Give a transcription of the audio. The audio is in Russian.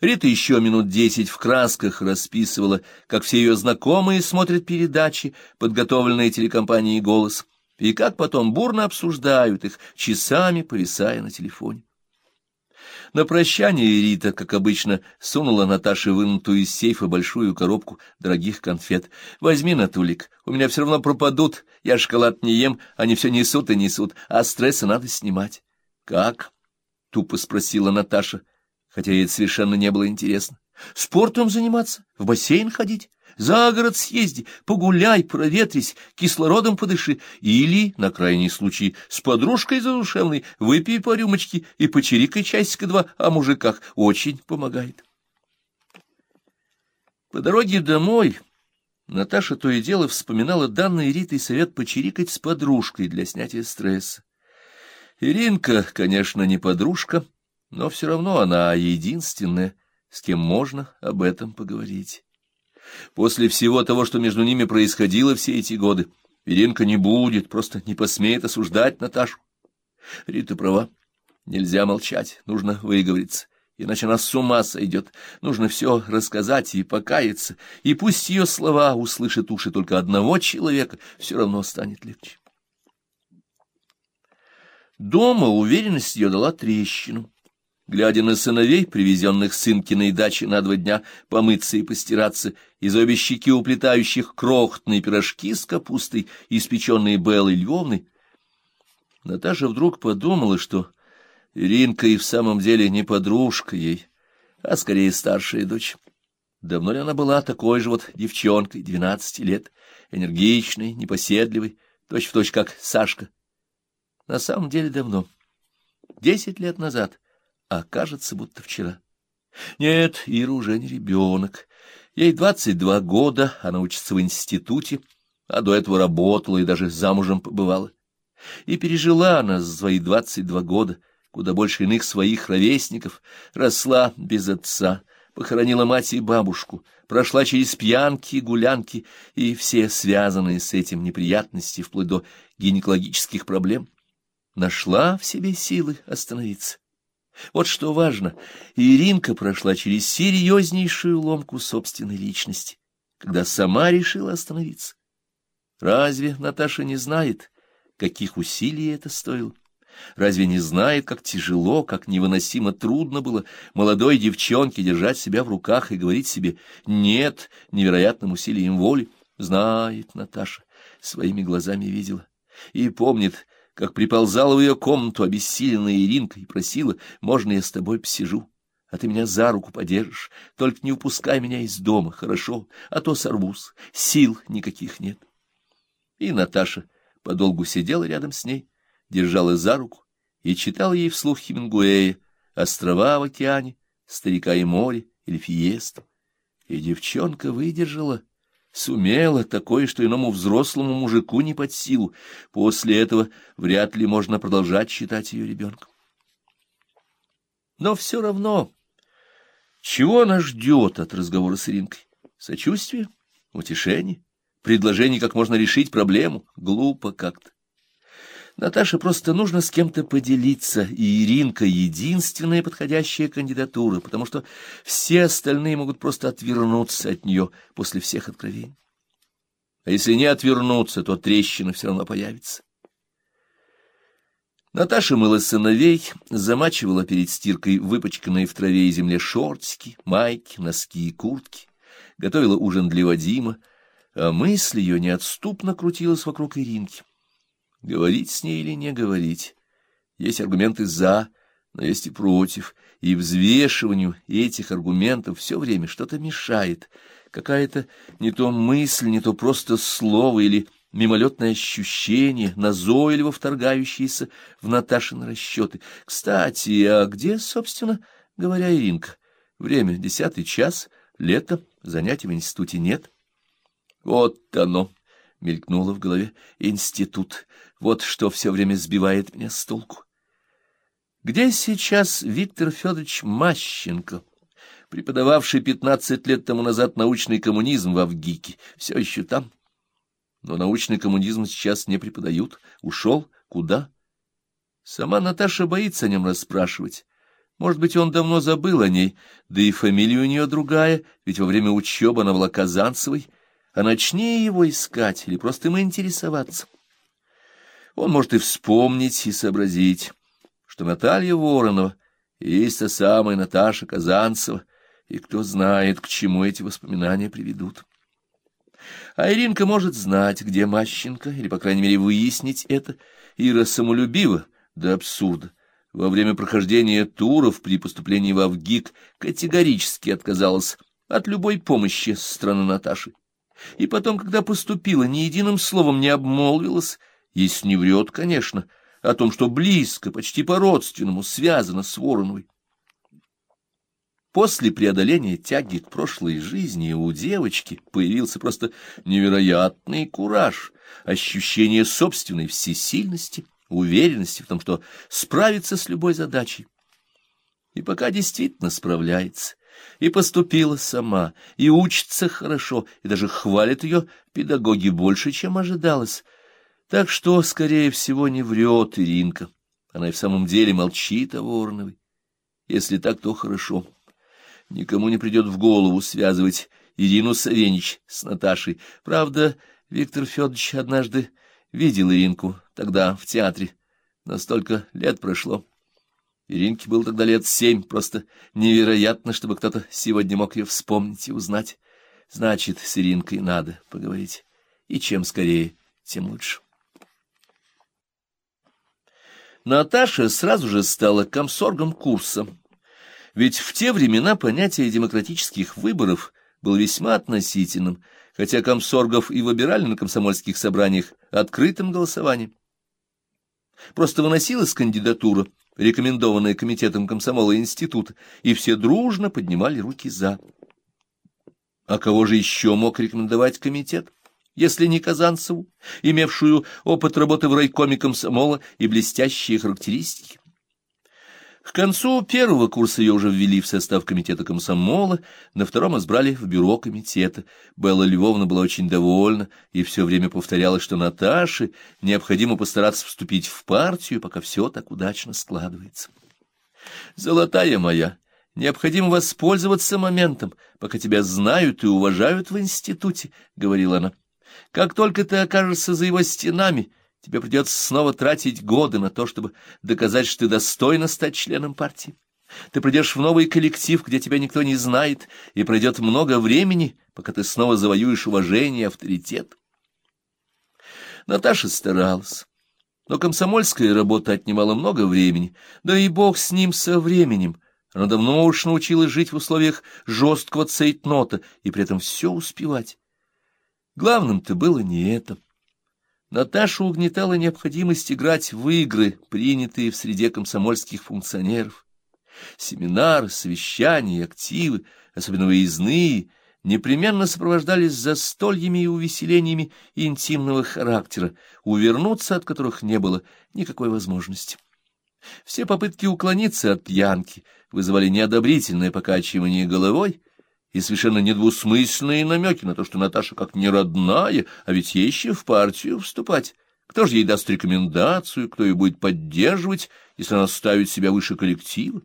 Рита еще минут десять в красках расписывала, как все ее знакомые смотрят передачи, подготовленные телекомпанией «Голос», и как потом бурно обсуждают их, часами повисая на телефоне. На прощание Рита, как обычно, сунула Наташе вынутую из сейфа большую коробку дорогих конфет. «Возьми, Натулик, у меня все равно пропадут, я шоколад не ем, они все несут и несут, а стресса надо снимать». «Как?» — тупо спросила Наташа, хотя ей это совершенно не было интересно. «Спортом заниматься, в бассейн ходить». За город съезди, погуляй, проветрись, кислородом подыши, или, на крайний случай, с подружкой задушевной выпей по рюмочке и почирикай часика-два о мужиках. Очень помогает. По дороге домой Наташа то и дело вспоминала данный Ритой совет почирикать с подружкой для снятия стресса. Иринка, конечно, не подружка, но все равно она единственная, с кем можно об этом поговорить. После всего того, что между ними происходило все эти годы, Иринка не будет, просто не посмеет осуждать Наташу. Рита права. Нельзя молчать, нужно выговориться, иначе она с ума сойдет. Нужно все рассказать и покаяться, и пусть ее слова услышат уши только одного человека, все равно станет легче. Дома уверенность ее дала трещину. Глядя на сыновей, привезенных с Инкиной дачи на два дня помыться и постираться, из обе щеки уплетающих крохотные пирожки с капустой, испеченные Беллой Львовной, Наташа вдруг подумала, что Иринка и в самом деле не подружка ей, а скорее старшая дочь. Давно ли она была такой же вот девчонкой, двенадцати лет, энергичной, непоседливой, точь-в-точь точь как Сашка? На самом деле давно, десять лет назад — а кажется, будто вчера. Нет, Ира уже не ребенок. Ей двадцать два года, она учится в институте, а до этого работала и даже замужем побывала. И пережила она свои двадцать два года, куда больше иных своих ровесников, росла без отца, похоронила мать и бабушку, прошла через пьянки, гулянки и все связанные с этим неприятности, вплоть до гинекологических проблем. Нашла в себе силы остановиться. Вот что важно, Иринка прошла через серьезнейшую ломку собственной личности, когда сама решила остановиться. Разве Наташа не знает, каких усилий это стоило? Разве не знает, как тяжело, как невыносимо трудно было молодой девчонке держать себя в руках и говорить себе «нет» невероятным усилием воли? Знает Наташа, своими глазами видела. И помнит, как приползала в ее комнату обессиленная Иринка и просила, можно я с тобой посижу, а ты меня за руку подержишь, только не упускай меня из дома, хорошо, а то сорвусь, сил никаких нет. И Наташа подолгу сидела рядом с ней, держала за руку и читала ей вслух Хемингуэя «Острова в океане», «Старика и море» или «Фиесту». И девчонка выдержала Сумела такое, что иному взрослому мужику не под силу. После этого вряд ли можно продолжать считать ее ребенком. Но все равно, чего она ждет от разговора с Иринкой? Сочувствие? Утешение? Предложение, как можно решить проблему? Глупо как-то. Наташе просто нужно с кем-то поделиться, и Иринка — единственная подходящая кандидатура, потому что все остальные могут просто отвернуться от нее после всех откровений. А если не отвернуться, то трещина все равно появится. Наташа мыла сыновей, замачивала перед стиркой выпачканные в траве и земле шортики, майки, носки и куртки, готовила ужин для Вадима, а мысль ее неотступно крутилась вокруг Иринки. Говорить с ней или не говорить? Есть аргументы «за», но есть и «против», и взвешиванию этих аргументов все время что-то мешает, какая-то не то мысль, не то просто слово или мимолетное ощущение, назойливо вторгающееся в Наташины расчеты. Кстати, а где, собственно говоря, Иринка? Время — десятый час, лето, занятий в институте нет. Вот оно! — мелькнуло в голове. «Институт. Вот что все время сбивает меня с толку». Где сейчас Виктор Федорович Мащенко, преподававший пятнадцать лет тому назад научный коммунизм в Авгике? Все еще там. Но научный коммунизм сейчас не преподают. Ушел? Куда? Сама Наташа боится о нем расспрашивать. Может быть, он давно забыл о ней, да и фамилия у нее другая, ведь во время учебы она была Казанцевой, а начни его искать или просто им интересоваться. Он может и вспомнить, и сообразить, что Наталья Воронова есть та самая Наташа Казанцева, и кто знает, к чему эти воспоминания приведут. А Иринка может знать, где Мащенко, или, по крайней мере, выяснить это. Ира самолюбива до абсурда. Во время прохождения туров при поступлении в Авгик категорически отказалась от любой помощи со стороны Наташи. И потом, когда поступила, ни единым словом не обмолвилась, если не врет, конечно, о том, что близко, почти по-родственному связано с Вороновой. После преодоления тяги к прошлой жизни у девочки появился просто невероятный кураж, ощущение собственной всесильности, уверенности в том, что справится с любой задачей. И пока действительно справляется, и поступила сама, и учится хорошо, и даже хвалят ее педагоги больше, чем ожидалось. Так что, скорее всего, не врет Иринка. Она и в самом деле молчит о Вороновой. Если так, то хорошо. Никому не придет в голову связывать Ирину Савенич с Наташей. Правда, Виктор Федорович однажды видел Иринку тогда в театре. Настолько лет прошло. Иринке было тогда лет семь. Просто невероятно, чтобы кто-то сегодня мог ее вспомнить и узнать. Значит, с Иринкой надо поговорить. И чем скорее, тем лучше. Наташа сразу же стала комсоргом курса. Ведь в те времена понятие демократических выборов было весьма относительным, хотя комсоргов и выбирали на комсомольских собраниях открытым голосованием. Просто выносилась кандидатура, рекомендованная комитетом комсомола института, и все дружно поднимали руки «за». А кого же еще мог рекомендовать комитет, если не Казанцеву, имевшую опыт работы в райкоме комсомола и блестящие характеристики? К концу первого курса ее уже ввели в состав комитета комсомола, на втором избрали в бюро комитета. Белла Львовна была очень довольна и все время повторяла, что Наташе необходимо постараться вступить в партию, пока все так удачно складывается. «Золотая моя!» Необходимо воспользоваться моментом, пока тебя знают и уважают в институте, — говорила она. Как только ты окажешься за его стенами, Тебе придется снова тратить годы на то, чтобы доказать, что ты достойна стать членом партии. Ты придешь в новый коллектив, где тебя никто не знает, и пройдет много времени, пока ты снова завоюешь уважение и авторитет. Наташа старалась, но комсомольская работа отнимала много времени, да и бог с ним со временем. Она давно уж научилась жить в условиях жесткого цейтнота и при этом все успевать. Главным-то было не это. Наташу угнетала необходимость играть в игры, принятые в среде комсомольских функционеров. Семинары, совещания, активы, особенно выездные, непременно сопровождались застольями и увеселениями интимного характера, увернуться от которых не было никакой возможности. Все попытки уклониться от пьянки вызывали неодобрительное покачивание головой, и совершенно недвусмысленные намеки на то, что Наташа как не родная, а ведь ей еще в партию вступать. Кто же ей даст рекомендацию, кто ее будет поддерживать, если она ставит себя выше коллектива?